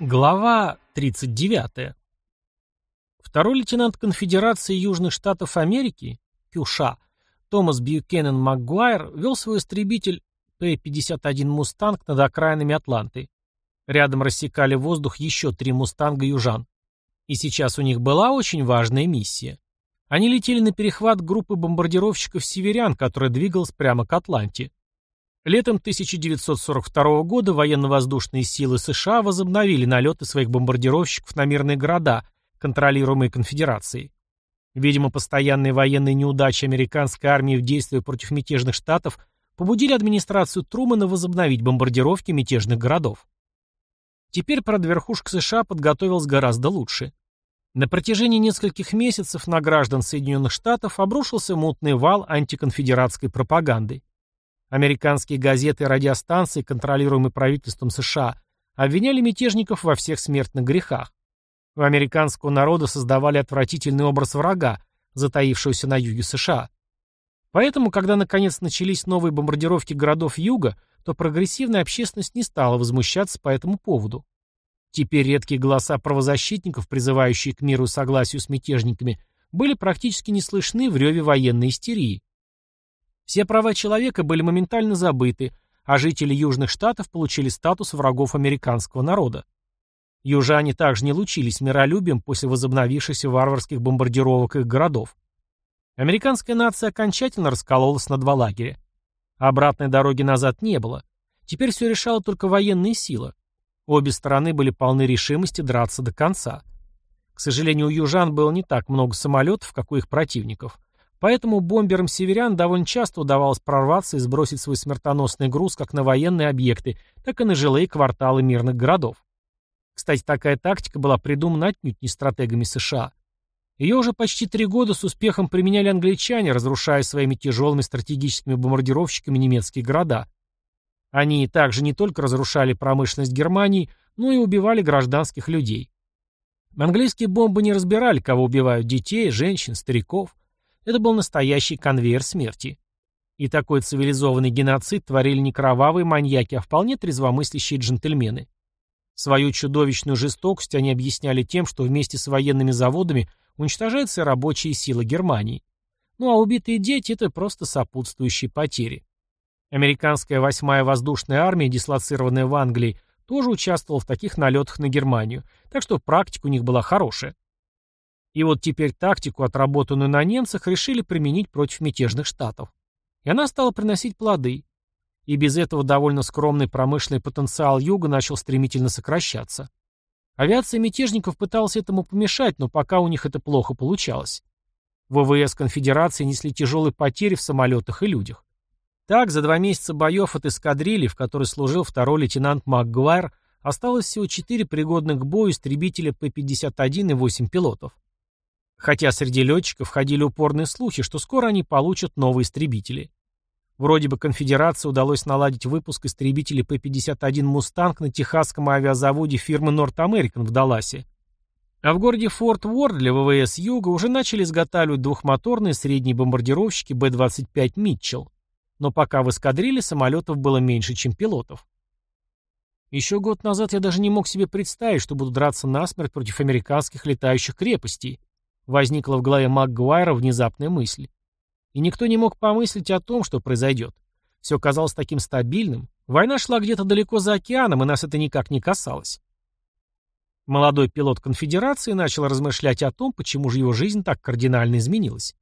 Глава 39. Второй лейтенант Конфедерации Южных Штатов Америки, КЮША, Томас Бьюкенен Макгуайр вел свой истребитель П-51 «Мустанг» над окраинами Атланты. Рядом рассекали воздух еще три «Мустанга» южан. И сейчас у них была очень важная миссия. Они летели на перехват группы бомбардировщиков «Северян», которая двигалась прямо к Атланте. Летом 1942 года военно-воздушные силы США возобновили налеты своих бомбардировщиков на мирные города, контролируемые конфедерацией. Видимо, постоянные военные неудачи американской армии в действии против мятежных штатов побудили администрацию Трумэна возобновить бомбардировки мятежных городов. Теперь, правда, верхушка США подготовилась гораздо лучше. На протяжении нескольких месяцев на граждан Соединенных Штатов обрушился мутный вал антиконфедератской пропаганды. Американские газеты и радиостанции, контролируемые правительством США, обвиняли мятежников во всех смертных грехах. У американского народа создавали отвратительный образ врага, затаившегося на юге США. Поэтому, когда наконец начались новые бомбардировки городов юга, то прогрессивная общественность не стала возмущаться по этому поводу. Теперь редкие голоса правозащитников, призывающие к миру и согласию с мятежниками, были практически не слышны в реве военной истерии. Все права человека были моментально забыты, а жители Южных Штатов получили статус врагов американского народа. Южане также не лучились миролюбием после возобновившихся варварских бомбардировок их городов. Американская нация окончательно раскололась на два лагеря. Обратной дороги назад не было. Теперь все решала только военная сила. Обе стороны были полны решимости драться до конца. К сожалению, у южан было не так много самолетов, как у их противников. Поэтому бомберам северян довольно часто удавалось прорваться и сбросить свой смертоносный груз как на военные объекты, так и на жилые кварталы мирных городов. Кстати, такая тактика была придумана отнюдь не стратегами США. Ее уже почти три года с успехом применяли англичане, разрушая своими тяжелыми стратегическими бомбардировщиками немецкие города. Они также не только разрушали промышленность Германии, но и убивали гражданских людей. Английские бомбы не разбирали, кого убивают детей, женщин, стариков. Это был настоящий конвейер смерти. И такой цивилизованный геноцид творили не кровавые маньяки, а вполне трезвомыслящие джентльмены. Свою чудовищную жестокость они объясняли тем, что вместе с военными заводами уничтожаются рабочие силы Германии. Ну а убитые дети – это просто сопутствующие потери. Американская 8-я воздушная армия, дислоцированная в Англии, тоже участвовала в таких налетах на Германию, так что практика у них была хорошая. И вот теперь тактику, отработанную на немцах, решили применить против мятежных штатов. И она стала приносить плоды. И без этого довольно скромный промышленный потенциал Юга начал стремительно сокращаться. Авиация мятежников пыталась этому помешать, но пока у них это плохо получалось. ВВС конфедерации несли тяжелые потери в самолетах и людях. Так, за два месяца боев от эскадрильи, в которой служил второй лейтенант МакГуайр, осталось всего четыре пригодных к бою истребителя П-51 и 8 пилотов. Хотя среди летчиков ходили упорные слухи, что скоро они получат новые истребители. Вроде бы конфедерации удалось наладить выпуск истребителей П-51 «Мустанг» на техасском авиазаводе фирмы North American в Далласе. А в городе Форт-Уорт для ВВС Юга уже начали изготавливать двухмоторные средние бомбардировщики Б-25 «Митчелл». Но пока в эскадриле самолетов было меньше, чем пилотов. Еще год назад я даже не мог себе представить, что буду драться насмерть против американских летающих крепостей. Возникла в голове МакГуайра внезапная мысль. И никто не мог помыслить о том, что произойдет. Все казалось таким стабильным. Война шла где-то далеко за океаном, и нас это никак не касалось. Молодой пилот конфедерации начал размышлять о том, почему же его жизнь так кардинально изменилась.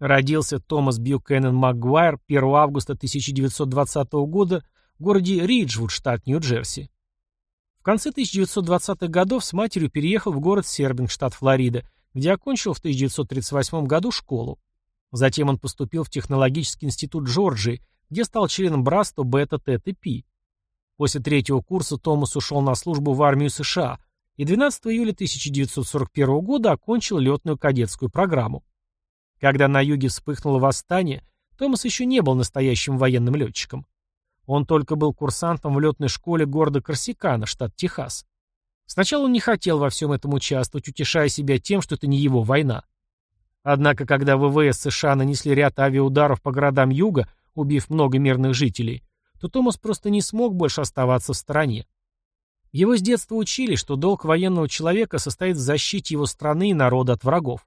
Родился Томас Бьюкеннен МакГуайр 1 августа 1920 года в городе Риджвуд, штат Нью-Джерси. В конце 1920-х годов с матерью переехал в город Сербинг, штат Флорида, где окончил в 1938 году школу. Затем он поступил в технологический институт Джорджии, где стал членом братства Бета Тета Пи. После третьего курса Томас ушел на службу в армию США и 12 июля 1941 года окончил летную кадетскую программу. Когда на юге вспыхнуло восстание, Томас еще не был настоящим военным летчиком. Он только был курсантом в летной школе города Корсикана, штат Техас. Сначала он не хотел во всем этом участвовать, утешая себя тем, что это не его война. Однако, когда ВВС США нанесли ряд авиаударов по городам юга, убив много мирных жителей, то Томас просто не смог больше оставаться в стороне. Его с детства учили, что долг военного человека состоит в защите его страны и народа от врагов.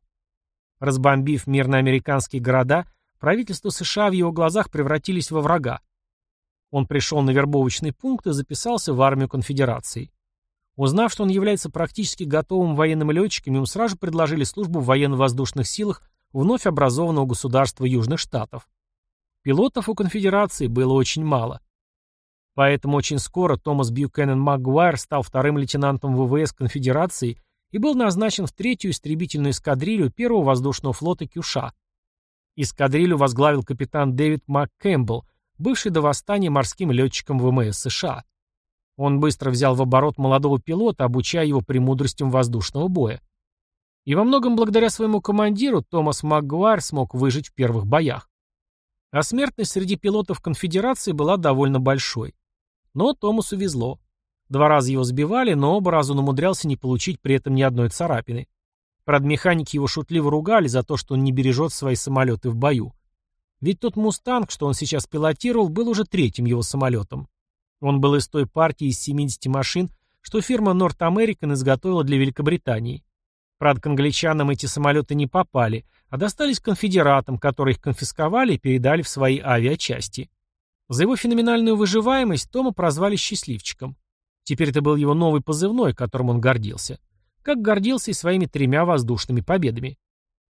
Разбомбив мирные американские города, правительство США в его глазах превратились во врага. Он пришел на вербовочный пункт и записался в армию конфедерации. Узнав, что он является практически готовым военным летчиком, ему сразу предложили службу в военно-воздушных силах вновь образованного государства Южных Штатов. Пилотов у конфедерации было очень мало. Поэтому очень скоро Томас Бьюкенен Магуайр стал вторым лейтенантом ВВС конфедерации и был назначен в третью истребительную эскадрилью первого воздушного флота Кюша. Эскадрилью возглавил капитан Дэвид МакКэмпбелл, бывший до восстания морским летчиком ВМС США. Он быстро взял в оборот молодого пилота, обучая его премудростям воздушного боя. И во многом благодаря своему командиру Томас МакГуайр смог выжить в первых боях. А смертность среди пилотов конфедерации была довольно большой. Но Томасу везло. Два раза его сбивали, но оба раза он умудрялся не получить при этом ни одной царапины. Правда, механики его шутливо ругали за то, что он не бережет свои самолеты в бою. Ведь тот «Мустанг», что он сейчас пилотировал, был уже третьим его самолетом. Он был из той партии из 70 машин, что фирма North American изготовила для Великобритании. Правда, к англичанам эти самолеты не попали, а достались конфедератам, которые их конфисковали и передали в свои авиачасти. За его феноменальную выживаемость Тома прозвали «счастливчиком». Теперь это был его новый позывной, которым он гордился. Как гордился и своими тремя воздушными победами.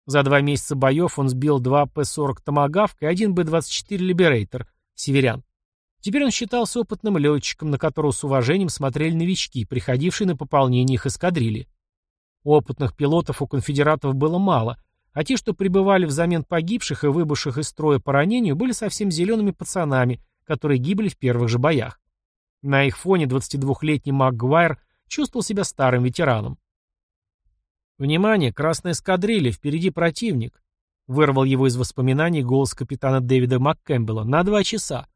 За два месяца боев он сбил два П-40 «Томагавк» и один Б-24 «Либерейтор» «Северян». Теперь он считался опытным летчиком, на которого с уважением смотрели новички, приходившие на пополнение их эскадрильи. Опытных пилотов у конфедератов было мало, а те, что прибывали взамен погибших и выбывших из строя по ранению, были совсем зелеными пацанами, которые гибли в первых же боях. На их фоне 22-летний МакГуайр чувствовал себя старым ветераном. «Внимание, красная эскадрилья, впереди противник!» Вырвал его из воспоминаний голос капитана Дэвида МакКэмпбелла. «На два часа!»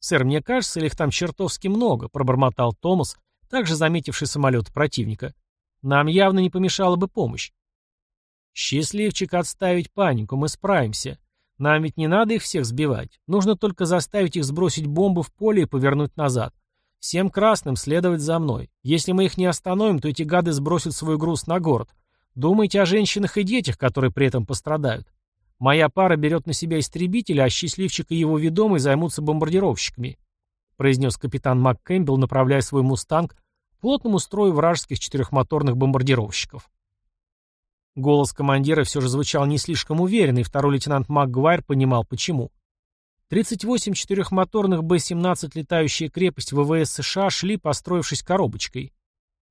«Сэр, мне кажется, их там чертовски много», — пробормотал Томас, также заметивший самолет противника. «Нам явно не помешала бы помощь». «Счастливчик отставить панику, мы справимся. Нам ведь не надо их всех сбивать. Нужно только заставить их сбросить бомбу в поле и повернуть назад. Всем красным следовать за мной. Если мы их не остановим, то эти гады сбросят свой груз на город. Думайте о женщинах и детях, которые при этом пострадают. Моя пара берет на себя истребителя, а счастливчик и его ведомый займутся бомбардировщиками», произнес капитан МакКэмпбелл, направляя свой «Мустанг» к плотному строю вражеских четырехмоторных бомбардировщиков. Голос командира все же звучал не слишком уверенно, и второй лейтенант МакГуайр понимал, почему. 38 четырехмоторных Б-17 летающая крепость ВВС США шли, построившись коробочкой.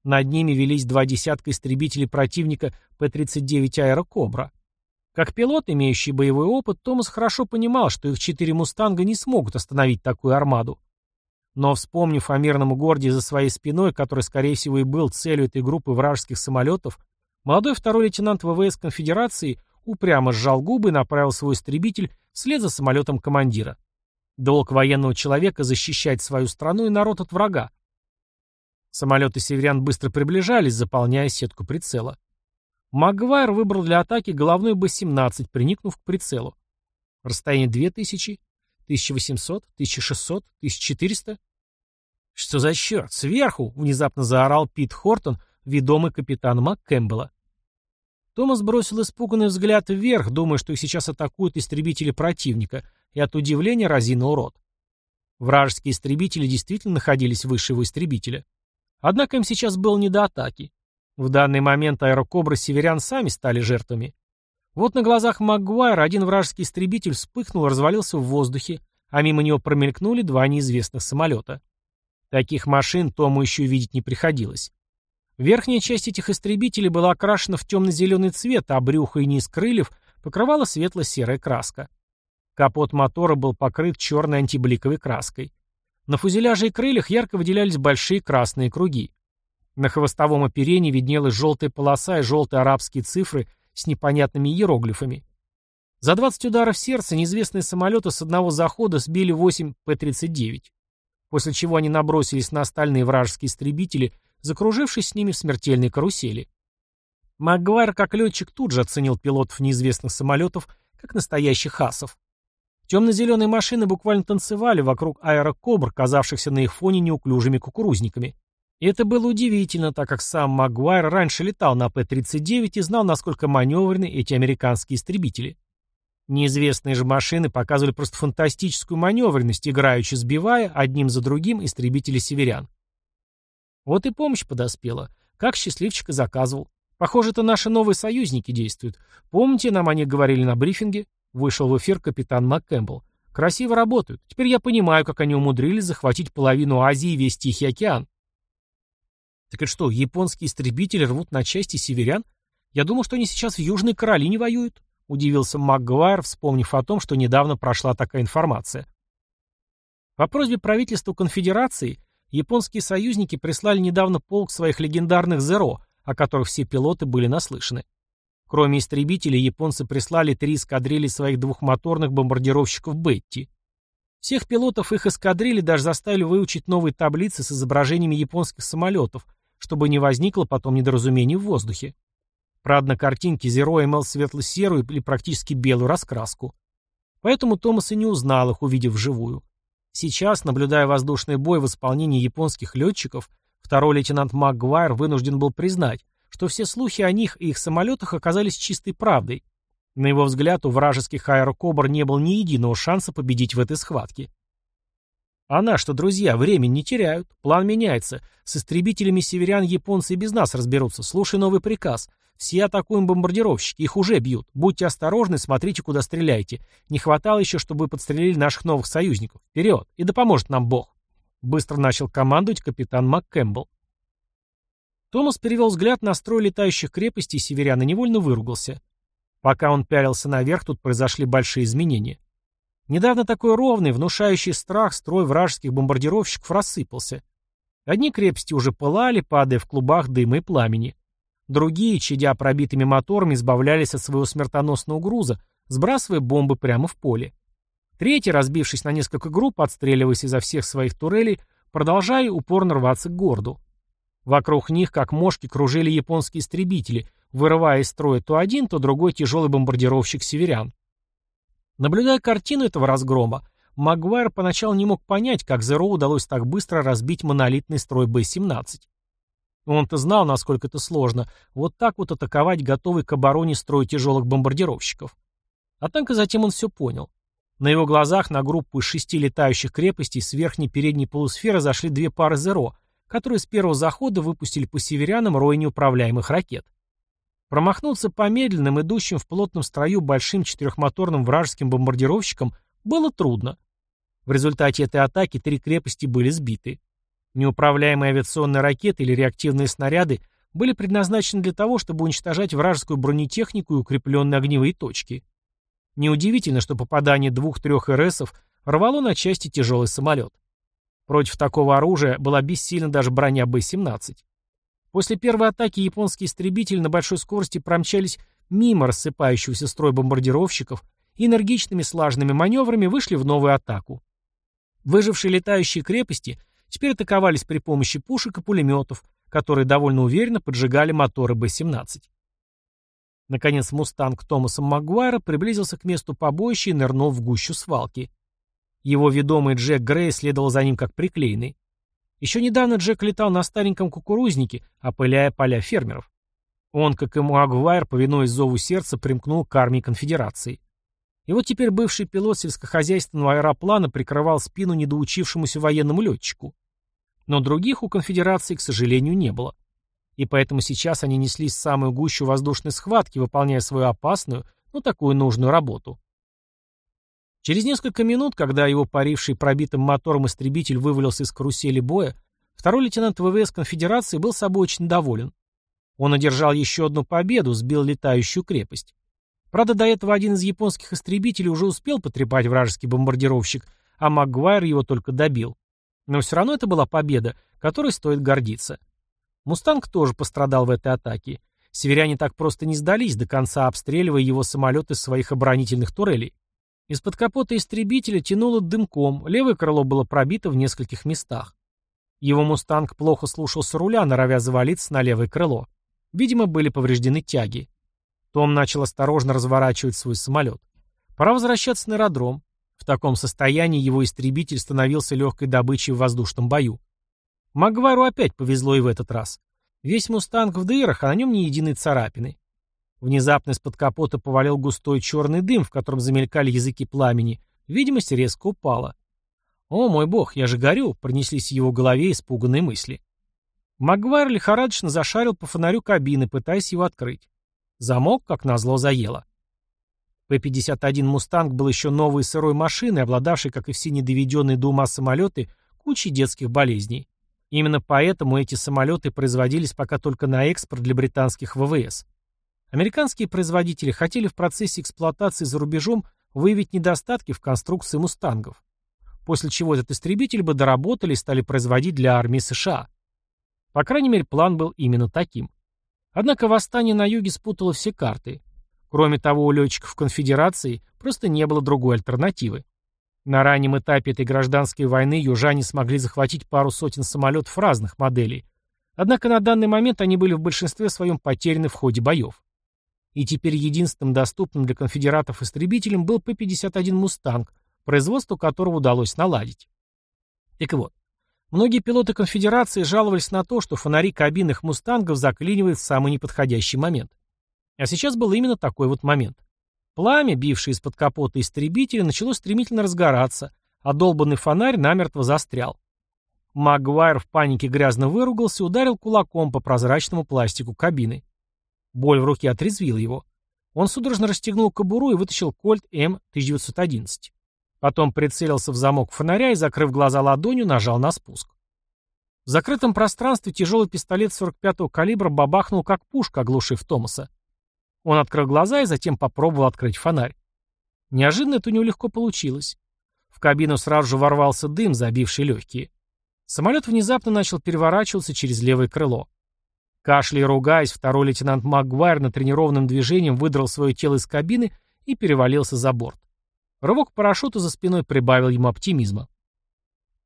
Над ними велись два десятка истребителей противника П-39 «Аэрокобра». Как пилот, имеющий боевой опыт, Томас хорошо понимал, что их четыре «Мустанга» не смогут остановить такую армаду. Но, вспомнив о мирном городе за своей спиной, который, скорее всего, и был целью этой группы вражеских самолетов, молодой второй лейтенант ВВС Конфедерации упрямо сжал губы и направил свой истребитель вслед за самолетом командира. Долг военного человека защищать свою страну и народ от врага. Самолеты северян быстро приближались, заполняя сетку прицела. Магуайр выбрал для атаки головной Б-17, приникнув к прицелу. Расстояние 2000, 1800, 1600, 1400. «Что за черт? Сверху!» — внезапно заорал Пит Хортон, ведомый капитан МакКэмпбелла. Томас бросил испуганный взгляд вверх, думая, что их сейчас атакуют истребители противника, и от удивления разинул рот. Вражеские истребители действительно находились выше его истребителя. Однако им сейчас было не до атаки. В данный момент аэрокобры северян сами стали жертвами. Вот на глазах Магуайра один вражеский истребитель вспыхнул развалился в воздухе, а мимо него промелькнули два неизвестных самолета. Таких машин Тому еще видеть не приходилось. Верхняя часть этих истребителей была окрашена в темно-зеленый цвет, а брюхо и низ крыльев покрывала светло-серая краска. Капот мотора был покрыт черной антибликовой краской. На фюзеляже и крыльях ярко выделялись большие красные круги. На хвостовом оперении виднелась желтая полоса и желтые арабские цифры с непонятными иероглифами. За 20 ударов сердца неизвестные самолеты с одного захода сбили 8 П-39, после чего они набросились на остальные вражеские истребители, закружившись с ними в смертельной карусели. Макгвайр, как летчик, тут же оценил пилотов неизвестных самолетов как настоящих асов. Темно-зеленые машины буквально танцевали вокруг аэрокобр, казавшихся на их фоне неуклюжими кукурузниками. И это было удивительно, так как сам Магуайр раньше летал на П-39 и знал, насколько маневренны эти американские истребители. Неизвестные же машины показывали просто фантастическую маневренность, играючи сбивая одним за другим истребители северян. Вот и помощь подоспела. Как счастливчик и заказывал. Похоже, это наши новые союзники действуют. Помните, нам они говорили на брифинге? Вышел в эфир капитан МакКэмпбелл. Красиво работают. Теперь я понимаю, как они умудрились захватить половину Азии и весь Тихий океан. Так это что, японские истребители рвут на части северян? Я думал, что они сейчас в Южной Каролине воюют. Удивился МакГуайр, вспомнив о том, что недавно прошла такая информация. По просьбе правительства конфедерации японские союзники прислали недавно полк своих легендарных «Зеро», о которых все пилоты были наслышаны. Кроме истребителей, японцы прислали три эскадрильи своих двухмоторных бомбардировщиков «Бетти». Всех пилотов их эскадрильи даже заставили выучить новые таблицы с изображениями японских самолетов, чтобы не возникло потом недоразумений в воздухе. Правда, на картинке Зеро имел светло-серую или практически белую раскраску. Поэтому Томас и не узнал их, увидев вживую. Сейчас, наблюдая воздушный бой в исполнении японских летчиков, второй лейтенант МакГуайр вынужден был признать, что все слухи о них и их самолетах оказались чистой правдой. На его взгляд, у вражеских аэрокобр не было ни единого шанса победить в этой схватке. А что, друзья, времени не теряют. План меняется. С истребителями северян японцы и без нас разберутся. Слушай новый приказ. Все атакуем бомбардировщики. Их уже бьют. Будьте осторожны, смотрите, куда стреляете. Не хватало еще, чтобы вы подстрелили наших новых союзников. Вперед! И да поможет нам Бог. Быстро начал командовать капитан МакКэмпбелл. Томас перевел взгляд на строй летающих крепостей северян и невольно выругался. Пока он пялился наверх, тут произошли большие изменения. Недавно такой ровный, внушающий страх строй вражеских бомбардировщиков рассыпался. Одни крепости уже пылали, падая в клубах дыма и пламени. Другие, чадя пробитыми моторами, избавлялись от своего смертоносного груза, сбрасывая бомбы прямо в поле. Третьи, разбившись на несколько групп, отстреливаясь изо всех своих турелей, продолжая упорно рваться к городу. Вокруг них, как мошки, кружили японские истребители, вырывая из строя то один, то другой тяжелый бомбардировщик северян. Наблюдая картину этого разгрома, Магуайр поначалу не мог понять, как Зеро удалось так быстро разбить монолитный строй Б-17. Он-то знал, насколько это сложно, вот так вот атаковать готовый к обороне строй тяжелых бомбардировщиков. Однако затем он все понял. На его глазах на группу из шести летающих крепостей с верхней передней полусферы зашли две пары Зеро, которые с первого захода выпустили по северянам рой неуправляемых ракет. Промахнуться по медленным, идущим в плотном строю большим четырехмоторным вражеским бомбардировщикам было трудно. В результате этой атаки три крепости были сбиты. Неуправляемые авиационные ракеты или реактивные снаряды были предназначены для того, чтобы уничтожать вражескую бронетехнику и укрепленные огневые точки. Неудивительно, что попадание двух-трех РСов рвало на части тяжелый самолет. Против такого оружия была бессильна даже броня Б-17. После первой атаки японские истребители на большой скорости промчались мимо рассыпающегося строя бомбардировщиков и энергичными слаженными маневрами вышли в новую атаку. Выжившие летающие крепости теперь атаковались при помощи пушек и пулеметов, которые довольно уверенно поджигали моторы Б-17. Наконец «Мустанг» Томаса Магуайра приблизился к месту побоища и нырнул в гущу свалки. Его ведомый Джек Грей следовал за ним как приклеенный. Еще недавно Джек летал на стареньком кукурузнике, опыляя поля фермеров. Он, как и Муагвайр, повинуясь зову сердца, примкнул к армии конфедерации. И вот теперь бывший пилот сельскохозяйственного аэроплана прикрывал спину недоучившемуся военному летчику. Но других у конфедерации, к сожалению, не было. И поэтому сейчас они неслись в самую гущу воздушной схватки, выполняя свою опасную, но такую нужную работу. Через несколько минут, когда его паривший пробитым мотором истребитель вывалился из карусели боя, второй лейтенант ВВС Конфедерации был собой очень доволен. Он одержал еще одну победу, сбил летающую крепость. Правда, до этого один из японских истребителей уже успел потрепать вражеский бомбардировщик, а Магуайр его только добил. Но все равно это была победа, которой стоит гордиться. «Мустанг» тоже пострадал в этой атаке. Северяне так просто не сдались, до конца обстреливая его самолет из своих оборонительных турелей. Из-под капота истребителя тянуло дымком, левое крыло было пробито в нескольких местах. Его «Мустанг» плохо слушался руля, норовя завалиться на левое крыло. Видимо, были повреждены тяги. Том начал осторожно разворачивать свой самолет. Пора возвращаться на аэродром. В таком состоянии его истребитель становился легкой добычей в воздушном бою. Макгуайру опять повезло и в этот раз. Весь «Мустанг» в дырах, а на нем ни единой царапины. Внезапно из-под капота повалил густой черный дым, в котором замелькали языки пламени. Видимость резко упала. «О, мой бог, я же горю!» — пронеслись в его голове испуганные мысли. Макгуайр лихорадочно зашарил по фонарю кабины, пытаясь его открыть. Замок, как назло, заело. П-51 «Мустанг» был еще новой сырой машиной, обладавшей, как и все недоведенные до ума самолеты, кучей детских болезней. Именно поэтому эти самолеты производились пока только на экспорт для британских ВВС. Американские производители хотели в процессе эксплуатации за рубежом выявить недостатки в конструкции «Мустангов», после чего этот истребитель бы доработали и стали производить для армии США. По крайней мере, план был именно таким. Однако восстание на юге спутало все карты. Кроме того, у летчиков конфедерации просто не было другой альтернативы. На раннем этапе этой гражданской войны южане смогли захватить пару сотен самолетов разных моделей. Однако на данный момент они были в большинстве своем потеряны в ходе боев и теперь единственным доступным для конфедератов истребителем был П-51 «Мустанг», производство которого удалось наладить. Так вот, многие пилоты конфедерации жаловались на то, что фонари кабин их «Мустангов» заклинивают в самый неподходящий момент. А сейчас был именно такой вот момент. Пламя, бившее из-под капота истребителя, начало стремительно разгораться, а долбанный фонарь намертво застрял. Магуайр в панике грязно выругался и ударил кулаком по прозрачному пластику кабины. Боль в руке отрезвила его. Он судорожно расстегнул кобуру и вытащил кольт М-1911. Потом прицелился в замок фонаря и, закрыв глаза ладонью, нажал на спуск. В закрытом пространстве тяжелый пистолет 45-го калибра бабахнул как пушка, оглушив Томаса. Он открыл глаза и затем попробовал открыть фонарь. Неожиданно это у него легко получилось. В кабину сразу же ворвался дым, забивший легкие. Самолет внезапно начал переворачиваться через левое крыло. Кашляя и ругаясь, второй лейтенант Макгуайр натренированным движением выдрал свое тело из кабины и перевалился за борт. Рывок парашюта за спиной прибавил ему оптимизма.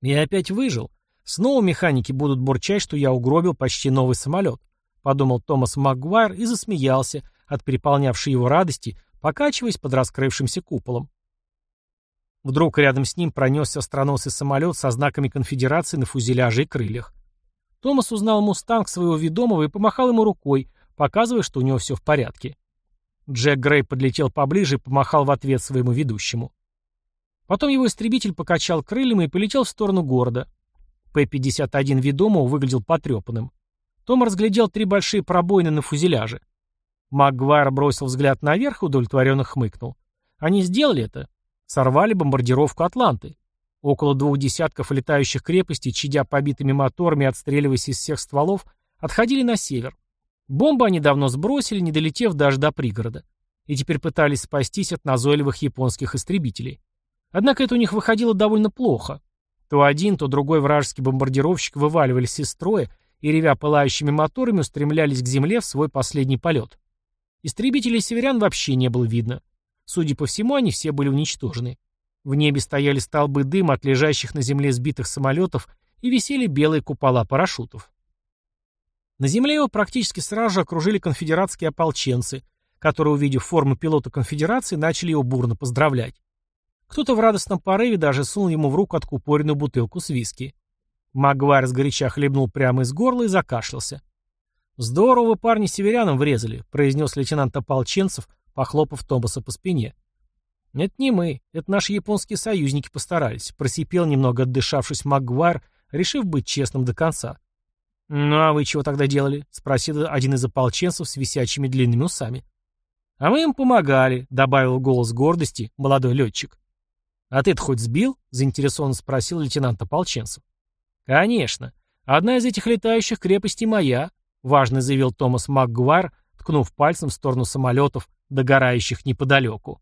«Я опять выжил. Снова механики будут бурчать, что я угробил почти новый самолет», — подумал Томас Макгуайр и засмеялся от переполнявшей его радости, покачиваясь под раскрывшимся куполом. Вдруг рядом с ним пронесся остроносый самолет со знаками конфедерации на фюзеляже и крыльях. Томас узнал «Мустанг» своего ведомого и помахал ему рукой, показывая, что у него все в порядке. Джек Грей подлетел поближе и помахал в ответ своему ведущему. Потом его истребитель покачал крыльями и полетел в сторону города. П-51 ведомого выглядел потрепанным. Том разглядел три большие пробоины на фюзеляже. Макгвайр бросил взгляд наверх и удовлетворенно хмыкнул. Они сделали это. Сорвали бомбардировку Атланты. Около двух десятков летающих крепостей, чадя побитыми моторами и отстреливаясь из всех стволов, отходили на север. Бомбы они давно сбросили, не долетев даже до пригорода. И теперь пытались спастись от назойливых японских истребителей. Однако это у них выходило довольно плохо. То один, то другой вражеский бомбардировщик вываливались из строя и, ревя пылающими моторами, устремлялись к земле в свой последний полет. Истребителей северян вообще не было видно. Судя по всему, они все были уничтожены. В небе стояли столбы дыма от лежащих на земле сбитых самолетов и висели белые купола парашютов. На земле его практически сразу же окружили конфедератские ополченцы, которые, увидев форму пилота конфедерации, начали его бурно поздравлять. Кто-то в радостном порыве даже сунул ему в руку откупоренную бутылку с виски. Магуайр сгоряча хлебнул прямо из горла и закашлялся. «Здорово парни, северянам врезали», — произнес лейтенант ополченцев, похлопав Томаса по спине. «Это не мы, это наши японские союзники постарались», просипел немного отдышавшись Магуайр, решив быть честным до конца. «Ну а вы чего тогда делали?» — спросил один из ополченцев с висячими длинными усами. «А мы им помогали», — добавил голос гордости молодой летчик. «А ты-то хоть сбил?» — заинтересованно спросил лейтенант ополченцев. «Конечно. Одна из этих летающих крепостей моя», — важно заявил Томас МакГуайр, ткнув пальцем в сторону самолетов, догорающих неподалеку.